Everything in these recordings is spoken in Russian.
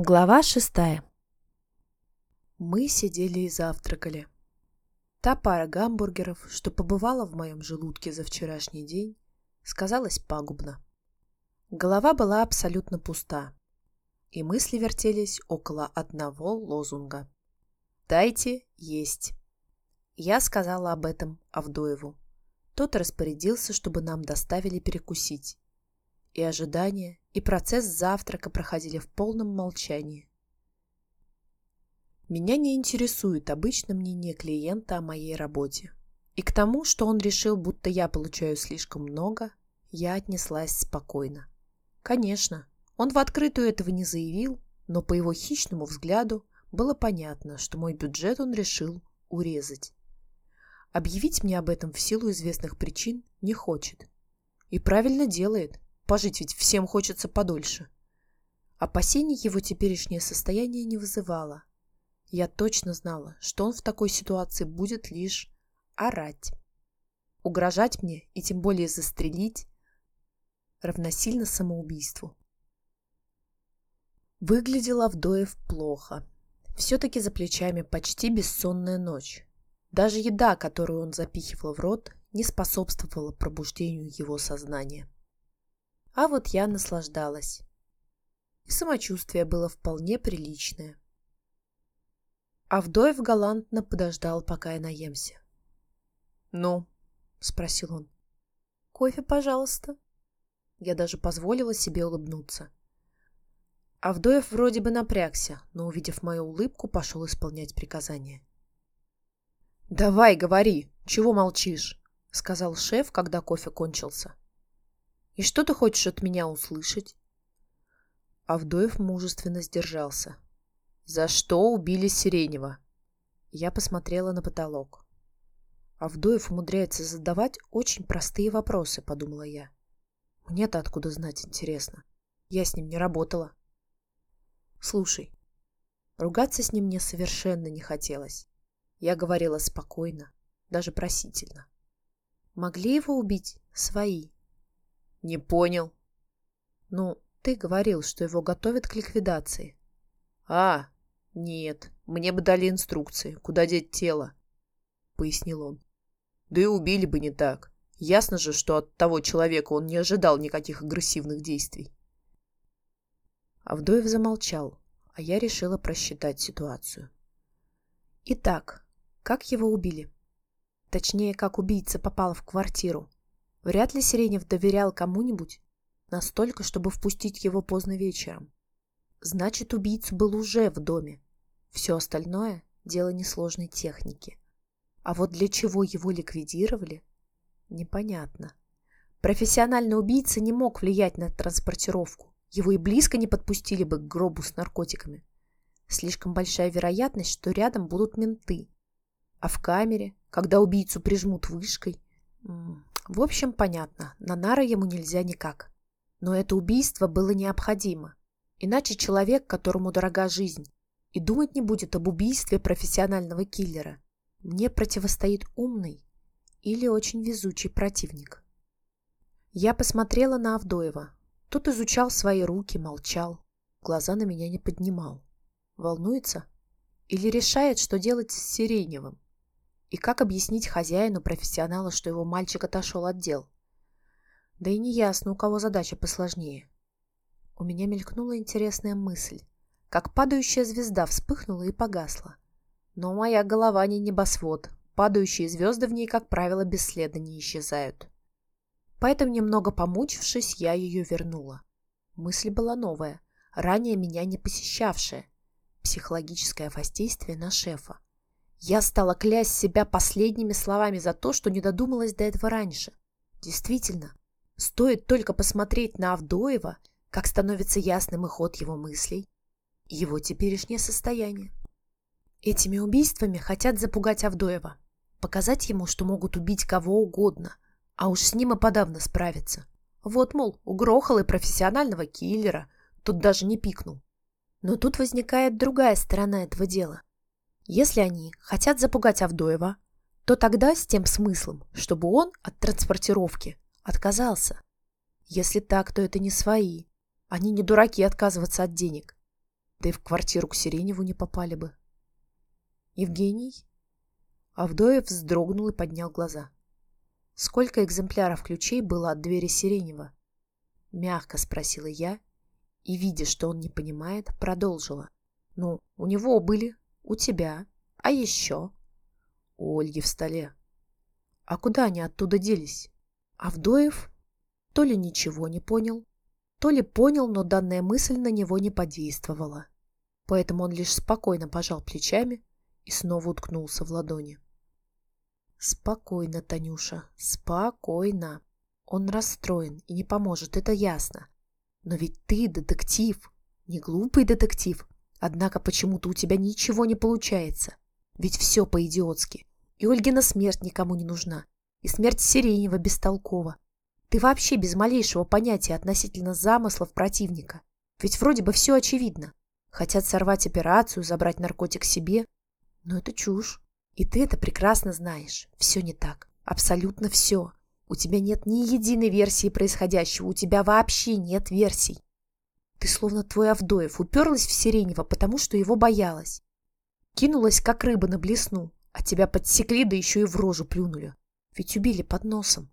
Глава шестая. Мы сидели и завтракали. Та пара гамбургеров, что побывала в моем желудке за вчерашний день, сказалась пагубно. Голова была абсолютно пуста, и мысли вертелись около одного лозунга. «Дайте есть». Я сказала об этом Авдоеву. Тот распорядился, чтобы нам доставили перекусить. И ожидание, и процесс завтрака проходили в полном молчании. Меня не интересует обычно мнение клиента о моей работе. И к тому, что он решил, будто я получаю слишком много, я отнеслась спокойно. Конечно, он в открытую этого не заявил, но по его хищному взгляду было понятно, что мой бюджет он решил урезать. Объявить мне об этом в силу известных причин не хочет. И правильно делает, Пожить ведь всем хочется подольше. Опасений его теперешнее состояние не вызывало. Я точно знала, что он в такой ситуации будет лишь орать. Угрожать мне и тем более застрелить равносильно самоубийству. Выглядел Авдоев плохо. Все-таки за плечами почти бессонная ночь. Даже еда, которую он запихивал в рот, не способствовала пробуждению его сознания. А вот я наслаждалась. И самочувствие было вполне приличное. Авдоев галантно подождал, пока я наемся. «Ну?» — спросил он. «Кофе, пожалуйста». Я даже позволила себе улыбнуться. Авдоев вроде бы напрягся, но, увидев мою улыбку, пошел исполнять приказание. «Давай, говори, чего молчишь?» — сказал шеф, когда кофе кончился. И что ты хочешь от меня услышать? Авдоев мужественно сдержался. За что убили Сиренева? Я посмотрела на потолок. Авдоев умудряется задавать очень простые вопросы, подумала я. Мне-то откуда знать, интересно. Я с ним не работала. Слушай, ругаться с ним мне совершенно не хотелось. Я говорила спокойно, даже просительно. Могли его убить свои, не понял. Ну, ты говорил, что его готовят к ликвидации. А, нет, мне бы дали инструкции, куда деть тело, пояснил он. Да и убили бы не так. Ясно же, что от того человека он не ожидал никаких агрессивных действий. Авдоев замолчал, а я решила просчитать ситуацию. Итак, как его убили? Точнее, как убийца попал в квартиру. Вряд ли Сиренев доверял кому-нибудь настолько, чтобы впустить его поздно вечером. Значит, убийца был уже в доме. Все остальное – дело несложной техники. А вот для чего его ликвидировали – непонятно. Профессиональный убийца не мог влиять на транспортировку. Его и близко не подпустили бы к гробу с наркотиками. Слишком большая вероятность, что рядом будут менты. А в камере, когда убийцу прижмут вышкой, в общем, понятно, на нары ему нельзя никак. Но это убийство было необходимо. Иначе человек, которому дорога жизнь, и думать не будет об убийстве профессионального киллера. Мне противостоит умный или очень везучий противник. Я посмотрела на Авдоева. Тот изучал свои руки, молчал. Глаза на меня не поднимал. Волнуется? Или решает, что делать с Сиреневым? И как объяснить хозяину, профессионалу, что его мальчик отошел от дел? Да и не ясно, у кого задача посложнее. У меня мелькнула интересная мысль, как падающая звезда вспыхнула и погасла. Но моя голова не небосвод, падающие звезды в ней, как правило, бесследно не исчезают. Поэтому, немного помучившись, я ее вернула. Мысль была новая, ранее меня не посещавшая. Психологическое воздействие на шефа. Я стала клясть себя последними словами за то, что не додумалась до этого раньше. Действительно, стоит только посмотреть на Авдоева, как становится ясным и ход его мыслей, его теперешнее состояние. Этими убийствами хотят запугать Авдоева, показать ему, что могут убить кого угодно, а уж с ним и подавно справиться. Вот, мол, угрохал и профессионального киллера, тут даже не пикнул. Но тут возникает другая сторона этого дела. Если они хотят запугать Авдоева, то тогда с тем смыслом, чтобы он от транспортировки отказался. Если так, то это не свои. Они не дураки отказываться от денег. Да и в квартиру к Сиреневу не попали бы. Евгений? Авдоев вздрогнул и поднял глаза. Сколько экземпляров ключей было от двери Сиренева? Мягко спросила я и, видя, что он не понимает, продолжила. Ну, у него были, у тебя, а еще? У Ольги в столе. А куда они оттуда делись? Авдоев то ли ничего не понял, то ли понял, но данная мысль на него не подействовала. Поэтому он лишь спокойно пожал плечами и снова уткнулся в ладони. Спокойно, Танюша, спокойно. Он расстроен и не поможет, это ясно. Но ведь ты детектив, не глупый детектив. Однако почему-то у тебя ничего не получается. Ведь все по-идиотски. И Ольгина смерть никому не нужна. И смерть Сиренева бестолкова. Ты вообще без малейшего понятия относительно замыслов противника. Ведь вроде бы все очевидно. Хотят сорвать операцию, забрать наркотик себе. Но это чушь. И ты это прекрасно знаешь. Все не так. Абсолютно все. У тебя нет ни единой версии происходящего. У тебя вообще нет версий. Ты словно твой Авдоев уперлась в Сиренева, потому что его боялась. Кинулась, как рыба на блесну, а тебя подсекли, да еще и в рожу плюнули. Ведь убили под носом.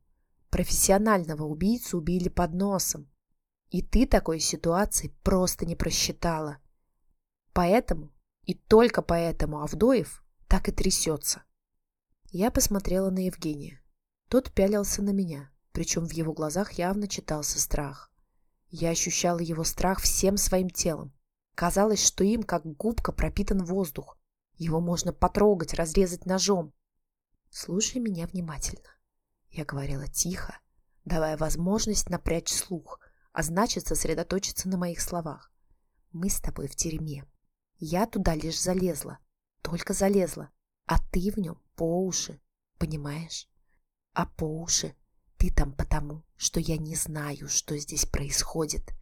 Профессионального убийцу убили под носом. И ты такой ситуации просто не просчитала. Поэтому, и только поэтому Авдоев так и трясется. Я посмотрела на Евгения. Тот пялился на меня, причем в его глазах явно читался страх. Я ощущала его страх всем своим телом. Казалось, что им, как губка, пропитан воздух. Его можно потрогать, разрезать ножом. Слушай меня внимательно. Я говорила тихо, давая возможность напрячь слух, а значит сосредоточиться на моих словах. Мы с тобой в тюрьме. Я туда лишь залезла, только залезла, а ты в нем по уши, понимаешь? А по уши ты там потому, что я не знаю, что здесь происходит.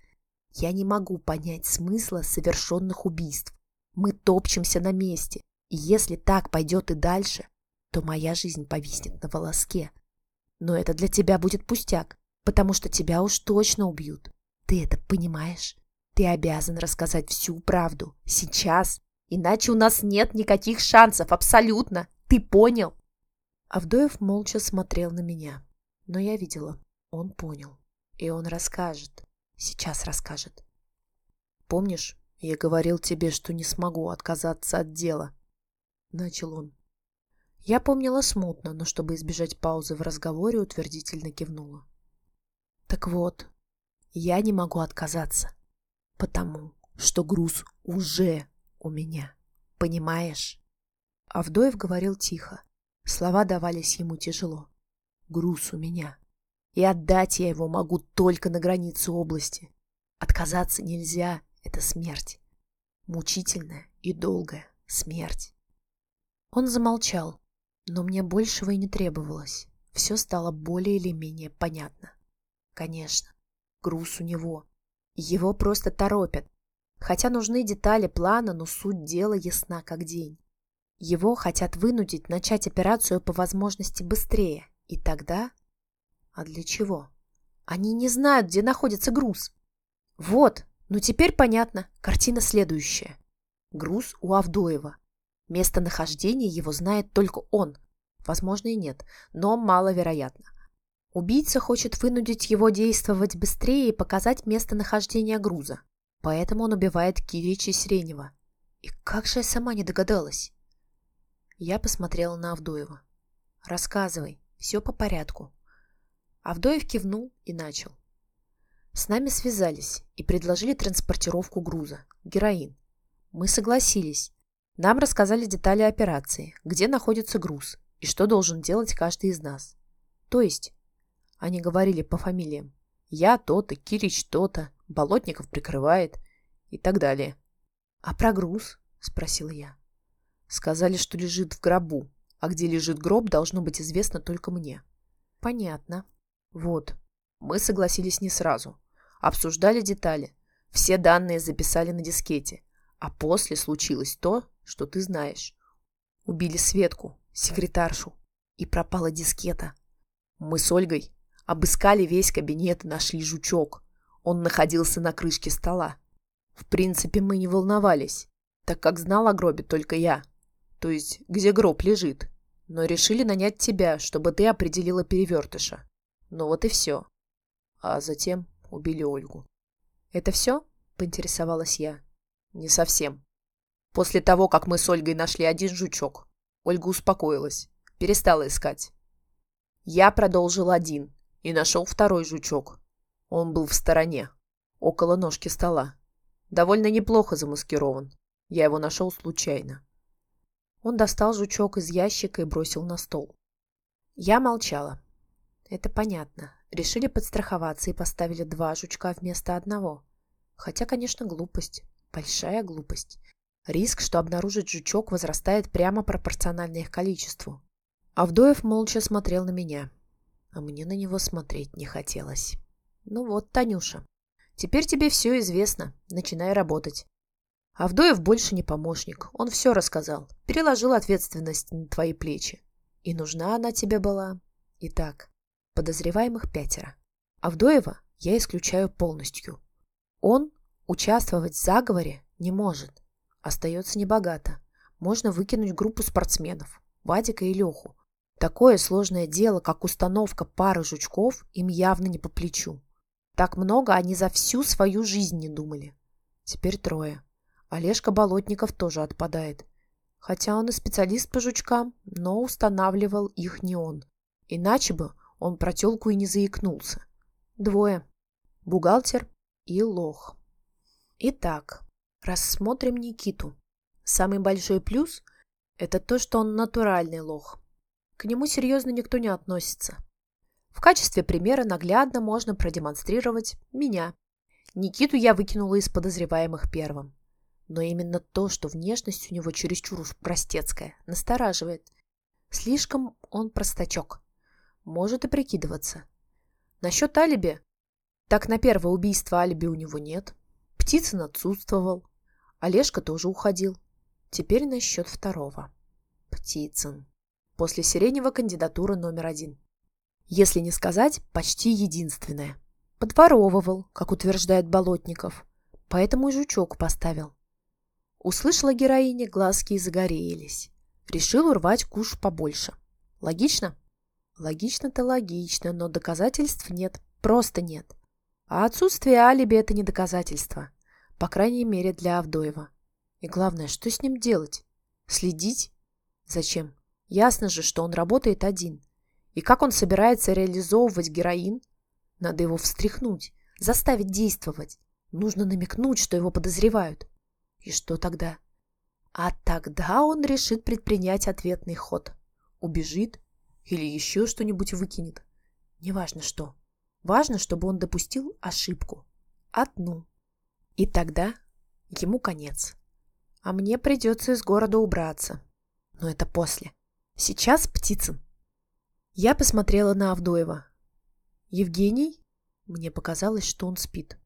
Я не могу понять смысла совершенных убийств. Мы топчемся на месте, и если так пойдет и дальше, то моя жизнь повиснет на волоске. Но это для тебя будет пустяк, потому что тебя уж точно убьют. Ты это понимаешь? Ты обязан рассказать всю правду. Сейчас. Иначе у нас нет никаких шансов. Абсолютно. Ты понял? Авдоев молча смотрел на меня. Но я видела. Он понял. И он расскажет. Сейчас расскажет. Помнишь, я говорил тебе, что не смогу отказаться от дела? Начал он. Я помнила смутно, но чтобы избежать паузы в разговоре, утвердительно кивнула. Так вот, я не могу отказаться, потому что груз уже у меня, понимаешь? Авдоев говорил тихо. Слова давались ему тяжело. Груз у меня. И отдать я его могу только на границе области. Отказаться нельзя, это смерть. Мучительная и долгая смерть. Он замолчал, но мне большего и не требовалось. Все стало более или менее понятно. Конечно, груз у него. Его просто торопят. Хотя нужны детали плана, но суть дела ясна как день. Его хотят вынудить начать операцию по возможности быстрее. И тогда... А для чего? Они не знают, где находится груз. Вот, ну теперь понятно. Картина следующая. Груз у Авдоева. Местонахождение его знает только он. Возможно и нет, но маловероятно. Убийца хочет вынудить его действовать быстрее и показать местонахождение груза. Поэтому он убивает Кирича Сиренева. И как же я сама не догадалась? Я посмотрела на Авдоева. «Рассказывай, все по порядку». Авдоев кивнул и начал. С нами связались и предложили транспортировку груза. Героин. Мы согласились. Нам рассказали детали операции, где находится груз и что должен делать каждый из нас. То есть, они говорили по фамилиям. Я то-то, Кирич то-то, Болотников прикрывает и так далее. А про груз? Спросила я. Сказали, что лежит в гробу, а где лежит гроб, должно быть известно только мне. Понятно. Вот. Мы согласились не сразу. Обсуждали детали. Все данные записали на дискете. А после случилось то, что ты знаешь. Убили Светку, секретаршу, и пропала дискета. Мы с Ольгой обыскали весь кабинет и нашли жучок. Он находился на крышке стола. В принципе, мы не волновались, так как знал о гробе только я. То есть, где гроб лежит. Но решили нанять тебя, чтобы ты определила перевертыша. Ну вот и все. А затем убили Ольгу. «Это все?» – поинтересовалась я. «Не совсем. После того, как мы с Ольгой нашли один жучок, Ольга успокоилась, перестала искать. Я продолжил один и нашел второй жучок. Он был в стороне, около ножки стола. Довольно неплохо замаскирован. Я его нашел случайно. Он достал жучок из ящика и бросил на стол. Я молчала. Это понятно. Решили подстраховаться и поставили два жучка вместо одного. Хотя, конечно, глупость. Большая глупость. Риск, что обнаружить жучок, возрастает прямо пропорционально их количеству. Авдоев молча смотрел на меня. А мне на него смотреть не хотелось. Ну вот, Танюша, теперь тебе все известно. Начинай работать. Авдоев больше не помощник. Он все рассказал. Переложил ответственность на твои плечи. И нужна она тебе была. Итак, Подозреваемых пятеро. Авдоева я исключаю полностью. Он участвовать в заговоре не может. Остается небогато. Можно выкинуть группу спортсменов, Вадика и Леху. Такое сложное дело, как установка пары жучков, им явно не по плечу. Так много они за всю свою жизнь не думали. Теперь трое. Олежка Болотников тоже отпадает. Хотя он и специалист по жучкам, но устанавливал их не он. Иначе бы он про тёлку и не заикнулся. Двое. Бухгалтер и лох. Итак, рассмотрим Никиту. Самый большой плюс – это то, что он натуральный лох. К нему серьезно никто не относится. В качестве примера наглядно можно продемонстрировать меня. Никиту я выкинула из подозреваемых первым. Но именно то, что внешность у него чересчур уж простецкая, настораживает. Слишком он простачок. Может и прикидываться. Насчет алиби. Так на первое убийство алиби у него нет. Птицын отсутствовал. Олежка тоже уходил. Теперь насчет второго. Птицын. После Сиренева кандидатура номер один. Если не сказать, почти единственная. Подворовывал, как утверждает Болотников. Поэтому и жучок поставил. Услышала героиня, глазки и загорелись. Решил урвать куш побольше. Логично? Логично-то логично, но доказательств нет, просто нет. А отсутствие алиби – это не доказательство. По крайней мере, для Авдоева. И главное, что с ним делать? Следить? Зачем? Ясно же, что он работает один. И как он собирается реализовывать героин? Надо его встряхнуть, заставить действовать. Нужно намекнуть, что его подозревают. И что тогда? А тогда он решит предпринять ответный ход. Убежит, или еще что-нибудь выкинет. Неважно что. Важно, чтобы он допустил ошибку. Одну. И тогда ему конец. А мне придется из города убраться. Но это после. Сейчас Птицын. Я посмотрела на Авдоева. Евгений? Мне показалось, что он спит.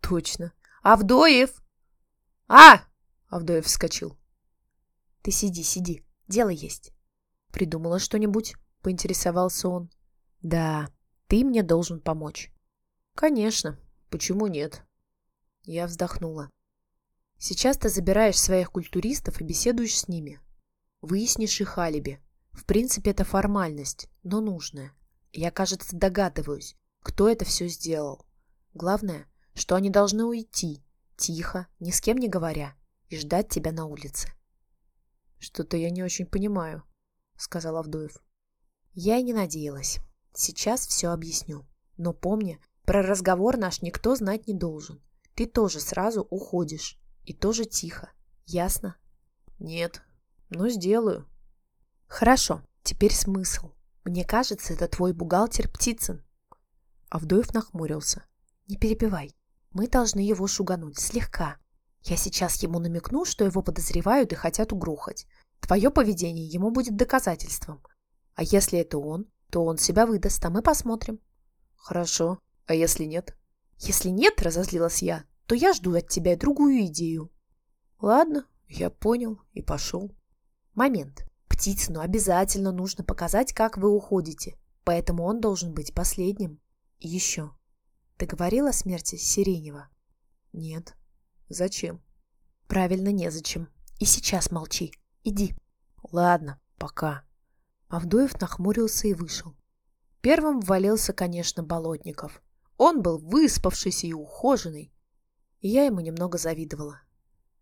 Точно. Авдоев! А! Авдоев вскочил. Ты сиди, сиди. Дело есть. Придумала что-нибудь? — поинтересовался он. «Да, ты мне должен помочь». «Конечно. Почему нет?» Я вздохнула. «Сейчас ты забираешь своих культуристов и беседуешь с ними. Выяснишь их алиби. В принципе, это формальность, но нужная. Я, кажется, догадываюсь, кто это все сделал. Главное, что они должны уйти, тихо, ни с кем не говоря, и ждать тебя на улице». «Что-то я не очень понимаю», — сказал Авдоев. Я и не надеялась. Сейчас все объясню. Но помни, про разговор наш никто знать не должен. Ты тоже сразу уходишь. И тоже тихо. Ясно? Нет. Но сделаю. Хорошо. Теперь смысл. Мне кажется, это твой бухгалтер Птицын. Авдоев нахмурился. Не перебивай. Мы должны его шугануть. Слегка. Я сейчас ему намекну, что его подозревают и хотят угрохать. Твое поведение ему будет доказательством. А если это он, то он себя выдаст, а мы посмотрим. Хорошо. А если нет? Если нет, разозлилась я, то я жду от тебя другую идею. Ладно, я понял и пошел. Момент. Птицыну обязательно нужно показать, как вы уходите, поэтому он должен быть последним. И еще. Ты говорил о смерти Сиренева? Нет. Зачем? Правильно, незачем. И сейчас молчи. Иди. Ладно, пока. Авдоев нахмурился и вышел. Первым ввалился, конечно, Болотников. Он был выспавшийся и ухоженный. И я ему немного завидовала.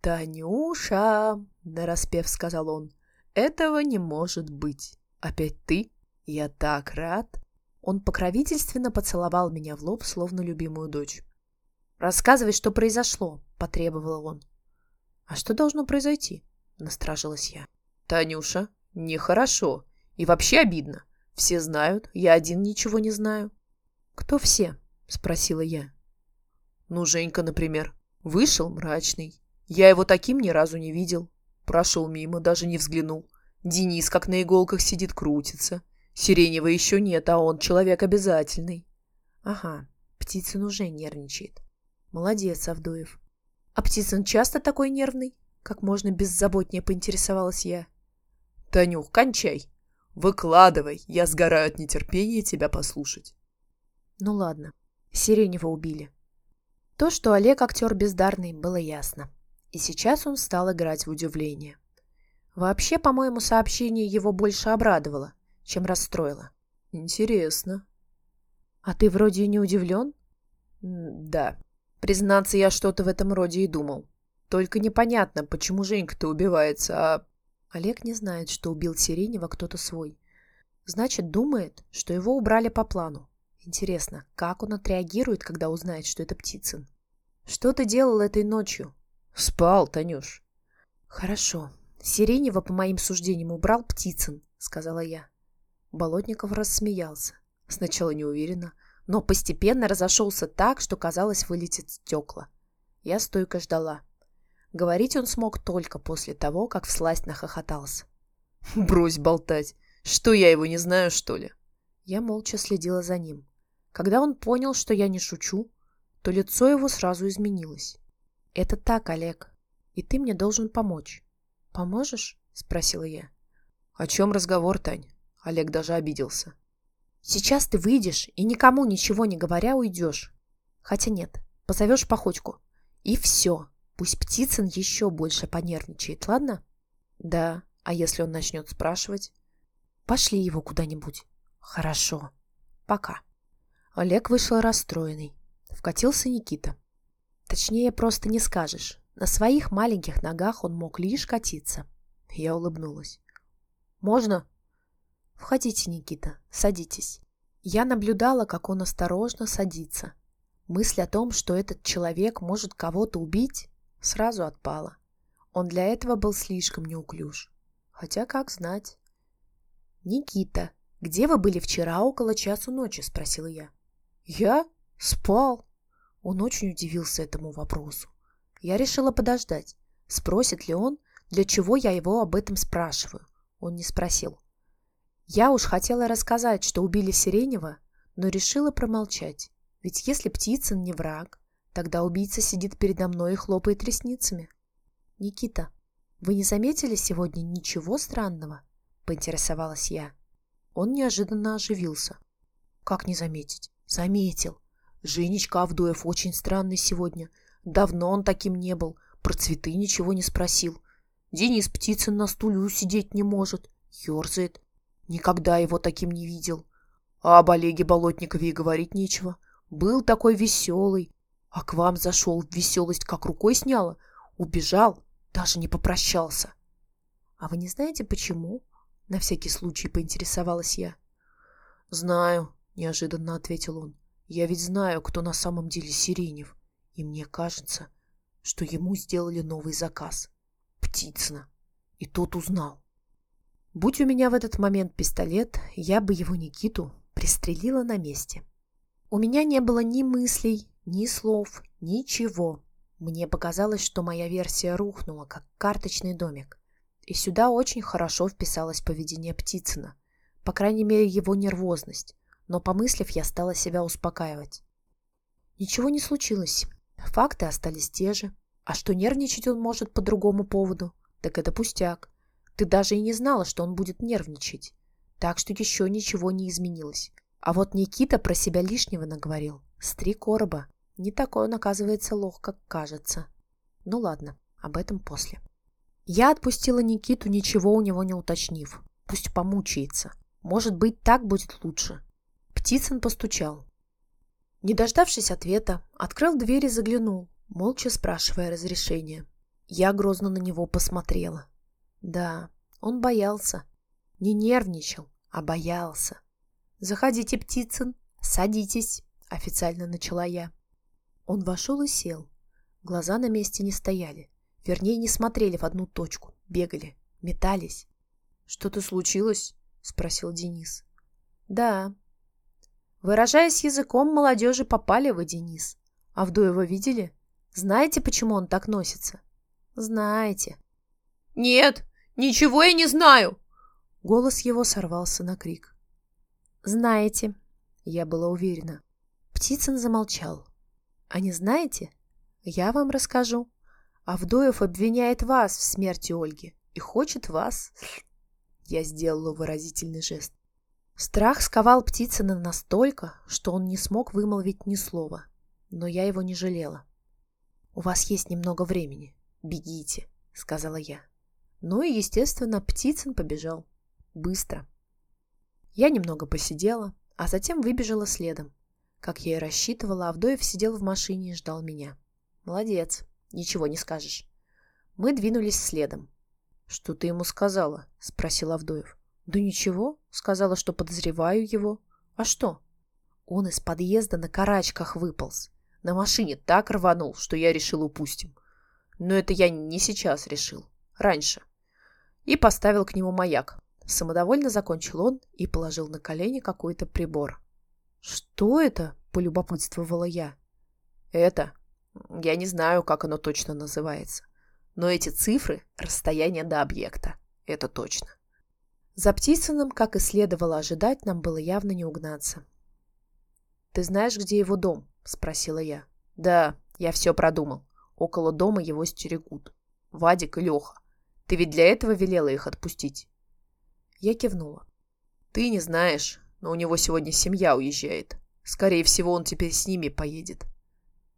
«Танюша!» — нараспев сказал он. «Этого не может быть. Опять ты? Я так рад!» Он покровительственно поцеловал меня в лоб, словно любимую дочь. «Рассказывай, что произошло», — потребовал он. «А что должно произойти?» — насторожилась я. «Танюша, нехорошо. И вообще обидно. Все знают, я один ничего не знаю». «Кто все?» — спросила я. «Ну, Женька, например. Вышел мрачный. Я его таким ни разу не видел. Прошел мимо, даже не взглянул. Денис как на иголках сидит, крутится. Сиренева еще нет, а он человек обязательный». «Ага, Птицын уже нервничает. Молодец, Авдоев. А Птицын часто такой нервный? Как можно беззаботнее поинтересовалась я. Танюх, кончай. Выкладывай, я сгораю от нетерпения тебя послушать. Ну ладно, Сиренева убили. То, что Олег актер бездарный, было ясно. И сейчас он стал играть в удивление. Вообще, по-моему, сообщение его больше обрадовало, чем расстроило. Интересно. А ты вроде не удивлен? Да. Признаться, я что-то в этом роде и думал. Только непонятно, почему Женька-то убивается, а... Олег не знает, что убил Сиренева кто-то свой. Значит, думает, что его убрали по плану. Интересно, как он отреагирует, когда узнает, что это Птицын? Что ты делал этой ночью? Спал, Танюш. Хорошо. Сиренева, по моим суждениям, убрал Птицын, сказала я. Болотников рассмеялся. Сначала неуверенно, но постепенно разошелся так, что казалось вылетит стекла. Я стойко ждала. Говорить он смог только после того, как всласть нахохотался. «Брось болтать! Что, я его не знаю, что ли?» Я молча следила за ним. Когда он понял, что я не шучу, то лицо его сразу изменилось. «Это так, Олег, и ты мне должен помочь. Поможешь?» — спросила я. «О чем разговор, Тань?» Олег даже обиделся. Сейчас ты выйдешь и никому ничего не говоря уйдешь. Хотя нет, позовешь походьку. И все. Пусть Птицын еще больше понервничает, ладно? Да, а если он начнет спрашивать? Пошли его куда-нибудь. Хорошо. Пока. Олег вышел расстроенный. Вкатился Никита. Точнее, просто не скажешь. На своих маленьких ногах он мог лишь катиться. Я улыбнулась. «Можно?» «Входите, Никита, садитесь». Я наблюдала, как он осторожно садится. Мысль о том, что этот человек может кого-то убить, сразу отпала. Он для этого был слишком неуклюж. Хотя, как знать. «Никита, где вы были вчера около часу ночи?» – спросила я. «Я? Спал». Он очень удивился этому вопросу. Я решила подождать. Спросит ли он, для чего я его об этом спрашиваю. Он не спросил. Я уж хотела рассказать, что убили Сиренева, но решила промолчать. Ведь если Птицын не враг, тогда убийца сидит передо мной и хлопает ресницами. «Никита, вы не заметили сегодня ничего странного?» – поинтересовалась я. Он неожиданно оживился. «Как не заметить?» «Заметил. Женечка Авдоев очень странный сегодня. Давно он таким не был. Про цветы ничего не спросил. Денис Птицын на стуле усидеть не может. Ёрзает. Никогда его таким не видел. А об Олеге Болотникове и говорить нечего. Был такой веселый. А к вам зашел, веселость как рукой сняла. Убежал, даже не попрощался. А вы не знаете, почему? На всякий случай поинтересовалась я. Знаю, неожиданно ответил он. Я ведь знаю, кто на самом деле Сиренев. И мне кажется, что ему сделали новый заказ. Птицына. И тот узнал. Будь у меня в этот момент пистолет, я бы его Никиту пристрелила на месте. У меня не было ни мыслей, ни слов, ничего. Мне показалось, что моя версия рухнула, как карточный домик. И сюда очень хорошо вписалось поведение Птицына. По крайней мере, его нервозность. Но, помыслив, я стала себя успокаивать. Ничего не случилось. Факты остались те же. А что нервничать он может по другому поводу, так это пустяк. Ты даже и не знала, что он будет нервничать. Так что еще ничего не изменилось. А вот Никита про себя лишнего наговорил. С три короба. Не такой он, оказывается, лох, как кажется. Ну ладно, об этом после. Я отпустила Никиту, ничего у него не уточнив. Пусть помучается. Может быть, так будет лучше. Птицын постучал. Не дождавшись ответа, открыл дверь и заглянул, молча спрашивая разрешения. Я грозно на него посмотрела. Да, он боялся. Не нервничал, а боялся. «Заходите, Птицын, садитесь», — официально начала я. Он вошел и сел. Глаза на месте не стояли. Вернее, не смотрели в одну точку. Бегали, метались. «Что-то случилось?» — спросил Денис. «Да». Выражаясь языком молодежи, попали вы, Денис. Авдоева видели? Знаете, почему он так носится? Знаете. «Нет, ничего я не знаю!» Голос его сорвался на крик. «Знаете», — я была уверена. Птицын замолчал. «А не знаете? Я вам расскажу. Авдоев обвиняет вас в смерти Ольги и хочет вас...» Я сделала выразительный жест. Страх сковал Птицына настолько, что он не смог вымолвить ни слова. Но я его не жалела. «У вас есть немного времени. Бегите», — сказала я. Ну и, естественно, Птицын побежал. Быстро. Я немного посидела, а затем выбежала следом. Как я и рассчитывала, Авдоев сидел в машине и ждал меня. Молодец, ничего не скажешь. Мы двинулись следом. «Что ты ему сказала?» – спросил Авдоев. «Да ничего. Сказала, что подозреваю его. А что?» Он из подъезда на карачках выполз. На машине так рванул, что я решил упустим. Но это я не сейчас решил. Раньше. И поставил к нему маяк. Самодовольно закончил он и положил на колени какой-то прибор. «Что это?» – полюбопытствовала я. «Это? Я не знаю, как оно точно называется. Но эти цифры – расстояние до объекта. Это точно». За Птицыным, как и следовало ожидать, нам было явно не угнаться. «Ты знаешь, где его дом?» – спросила я. «Да, я все продумал. Около дома его стерегут. Вадик и Леха. Ты ведь для этого велела их отпустить?» Я кивнула. «Ты не знаешь, но у него сегодня семья уезжает. Скорее всего, он теперь с ними поедет».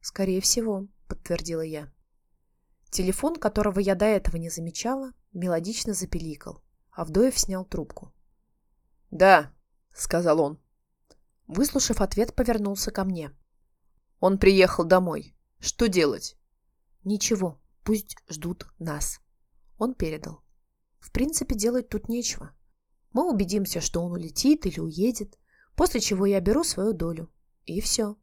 «Скорее всего», — подтвердила я. Телефон, которого я до этого не замечала, мелодично запеликал. Авдоев снял трубку. «Да», — сказал он. Выслушав ответ, повернулся ко мне. «Он приехал домой. Что делать?» «Ничего, пусть ждут нас». Он передал. «В принципе, делать тут нечего. Мы убедимся, что он улетит или уедет, после чего я беру свою долю. И все.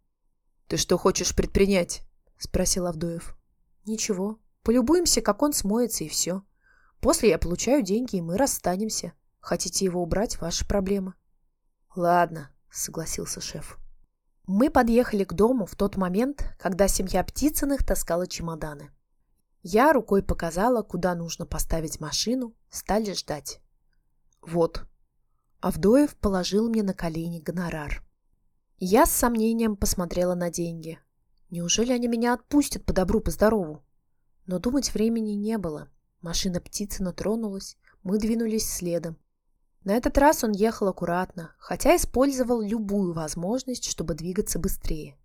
«Ты что хочешь предпринять?» – спросил Авдоев. «Ничего. Полюбуемся, как он смоется, и все. После я получаю деньги, и мы расстанемся. Хотите его убрать – ваша проблема». «Ладно», – согласился шеф. Мы подъехали к дому в тот момент, когда семья Птицыных таскала чемоданы. Я рукой показала, куда нужно поставить машину, стали ждать. Вот. Авдоев положил мне на колени гонорар. Я с сомнением посмотрела на деньги. Неужели они меня отпустят по добру, по здорову? Но думать времени не было. Машина Птицына тронулась, мы двинулись следом. На этот раз он ехал аккуратно, хотя использовал любую возможность, чтобы двигаться быстрее.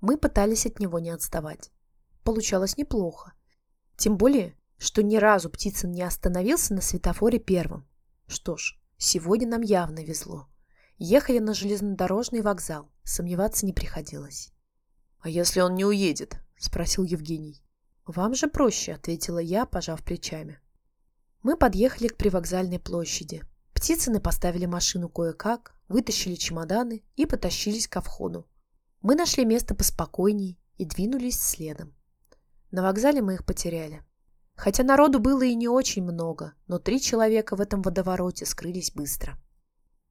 Мы пытались от него не отставать. Получалось неплохо. Тем более, что ни разу Птицын не остановился на светофоре первым. Что ж, сегодня нам явно везло. Ехали на железнодорожный вокзал, сомневаться не приходилось. «А если он не уедет?» – спросил Евгений. «Вам же проще», – ответила я, пожав плечами. Мы подъехали к привокзальной площади. Птицыны поставили машину кое-как, вытащили чемоданы и потащились ко входу. Мы нашли место поспокойней и двинулись следом. На вокзале мы их потеряли. Хотя народу было и не очень много, но три человека в этом водовороте скрылись быстро.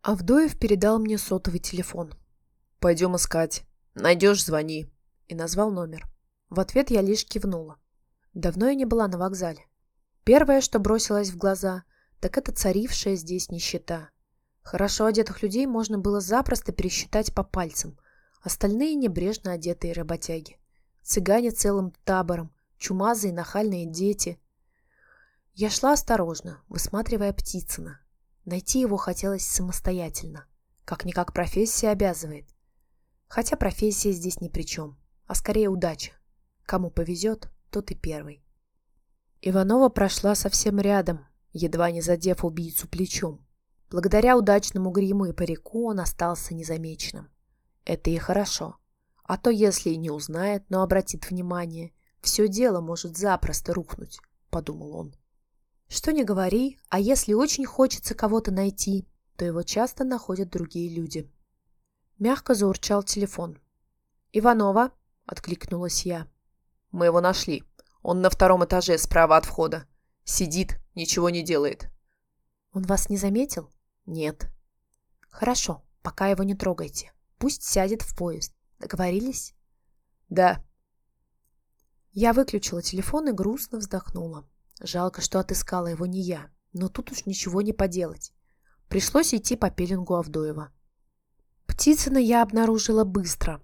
Авдоев передал мне сотовый телефон. «Пойдем искать. Найдешь, звони». И назвал номер. В ответ я лишь кивнула. Давно я не была на вокзале. Первое, что бросилось в глаза, так это царившая здесь нищета. Хорошо одетых людей можно было запросто пересчитать по пальцам. Остальные небрежно одетые работяги. Цыгане целым табором, чумазые нахальные дети. Я шла осторожно, высматривая Птицына. Найти его хотелось самостоятельно. Как-никак профессия обязывает. Хотя профессия здесь ни при чем, а скорее удача. Кому повезет, тот и первый. Иванова прошла совсем рядом, едва не задев убийцу плечом. Благодаря удачному гриму и парику он остался незамеченным. Это и хорошо. А то, если и не узнает, но обратит внимание, все дело может запросто рухнуть, подумал он. Что не говори, а если очень хочется кого-то найти, то его часто находят другие люди. Мягко заурчал телефон. «Иванова?» — откликнулась я. «Мы его нашли. Он на втором этаже справа от входа. Сидит, ничего не делает». «Он вас не заметил?» «Нет». «Хорошо, пока его не трогайте. Пусть сядет в поезд. Договорились?» «Да». Я выключила телефон и грустно вздохнула. Жалко, что отыскала его не я, но тут уж ничего не поделать. Пришлось идти по пеленгу Авдоева. Птицына я обнаружила быстро.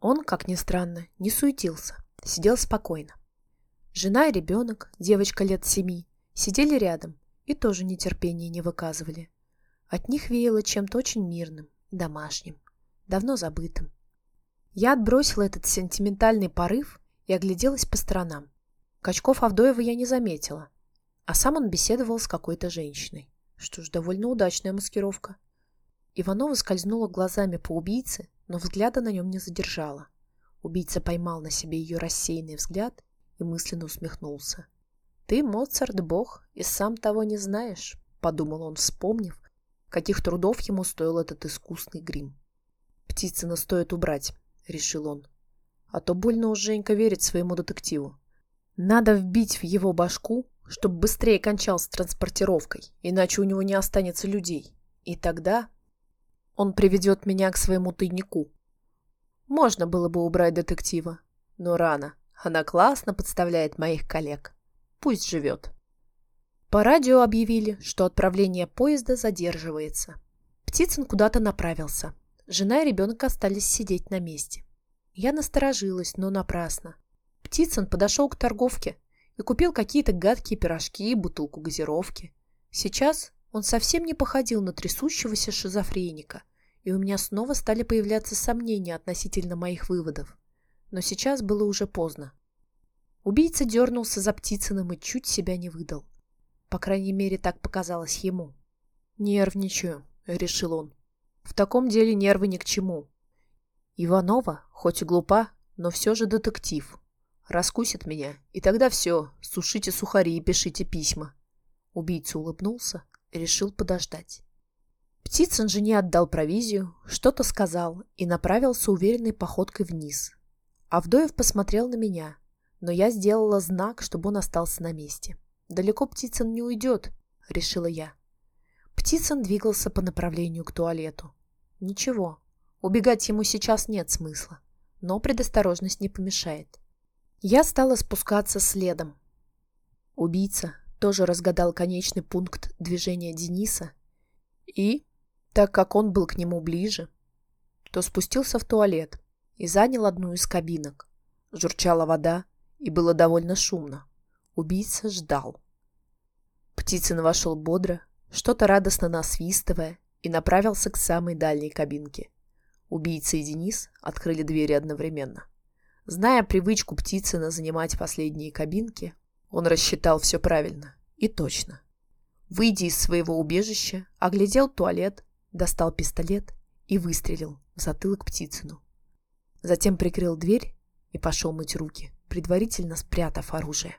Он, как ни странно, не суетился, сидел спокойно. Жена и ребенок, девочка лет семи, сидели рядом и тоже нетерпения не выказывали. От них веяло чем-то очень мирным, домашним, давно забытым. Я отбросила этот сентиментальный порыв и огляделась по сторонам. Качков Авдоева я не заметила, а сам он беседовал с какой-то женщиной. Что ж, довольно удачная маскировка. Иванова скользнула глазами по убийце, но взгляда на нем не задержала. Убийца поймал на себе ее рассеянный взгляд и мысленно усмехнулся. «Ты, Моцарт, бог, и сам того не знаешь», — подумал он, вспомнив, каких трудов ему стоил этот искусный грим. «Птицына стоит убрать», — решил он. «А то больно уж Женька верит своему детективу. Надо вбить в его башку, чтобы быстрее кончал с транспортировкой, иначе у него не останется людей. И тогда он приведет меня к своему тайнику. Можно было бы убрать детектива, но рано. Она классно подставляет моих коллег. Пусть живет. По радио объявили, что отправление поезда задерживается. Птицын куда-то направился. Жена и ребенок остались сидеть на месте. Я насторожилась, но напрасно. Птицын подошел к торговке и купил какие-то гадкие пирожки и бутылку газировки. Сейчас он совсем не походил на трясущегося шизофреника, и у меня снова стали появляться сомнения относительно моих выводов. Но сейчас было уже поздно. Убийца дернулся за Птицыным и чуть себя не выдал. По крайней мере, так показалось ему. «Нервничаю», — решил он. «В таком деле нервы ни к чему. Иванова, хоть и глупа, но все же детектив. Раскусит меня, и тогда все, сушите сухари и пишите письма. Убийца улыбнулся и решил подождать. Птицын жене отдал провизию, что-то сказал и направился уверенной походкой вниз. Авдоев посмотрел на меня, но я сделала знак, чтобы он остался на месте. «Далеко Птицын не уйдет», — решила я. Птицын двигался по направлению к туалету. Ничего, убегать ему сейчас нет смысла, но предосторожность не помешает. Я стала спускаться следом. Убийца тоже разгадал конечный пункт движения Дениса и, так как он был к нему ближе, то спустился в туалет и занял одну из кабинок. Журчала вода, и было довольно шумно. Убийца ждал. Птицын вошел бодро, что-то радостно насвистывая, и направился к самой дальней кабинке. Убийца и Денис открыли двери одновременно. Зная привычку Птицына занимать последние кабинки, он рассчитал все правильно и точно. Выйдя из своего убежища, оглядел туалет, достал пистолет и выстрелил в затылок Птицыну. Затем прикрыл дверь и пошел мыть руки, предварительно спрятав оружие.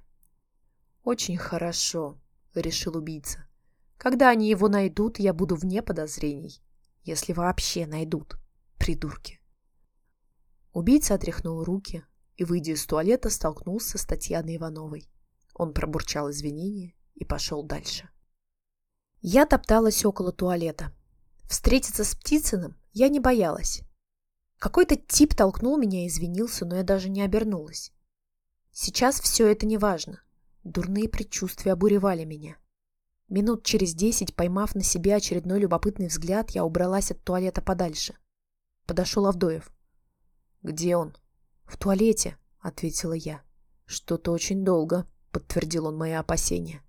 «Очень хорошо», — решил убийца. «Когда они его найдут, я буду вне подозрений. Если вообще найдут, придурки». Убийца отряхнул руки и, выйдя из туалета, столкнулся с Татьяной Ивановой. Он пробурчал извинения и пошел дальше. Я топталась около туалета. Встретиться с Птицыным я не боялась. Какой-то тип толкнул меня и извинился, но я даже не обернулась. Сейчас все это не важно. Дурные предчувствия обуревали меня. Минут через десять, поймав на себе очередной любопытный взгляд, я убралась от туалета подальше. Подошел Авдоев. «Где он?» «В туалете», — ответила я. «Что-то очень долго», — подтвердил он мои опасения.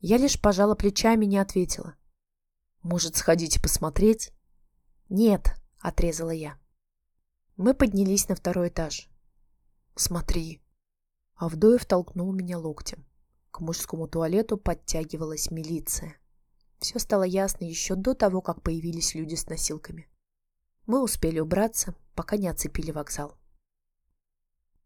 Я лишь пожала плечами и не ответила. «Может, сходите посмотреть?» «Нет», — отрезала я. Мы поднялись на второй этаж. «Смотри». Авдоев толкнул меня локтем. К мужскому туалету подтягивалась милиция. Все стало ясно еще до того, как появились люди с носилками. Мы успели убраться, пока не оцепили вокзал.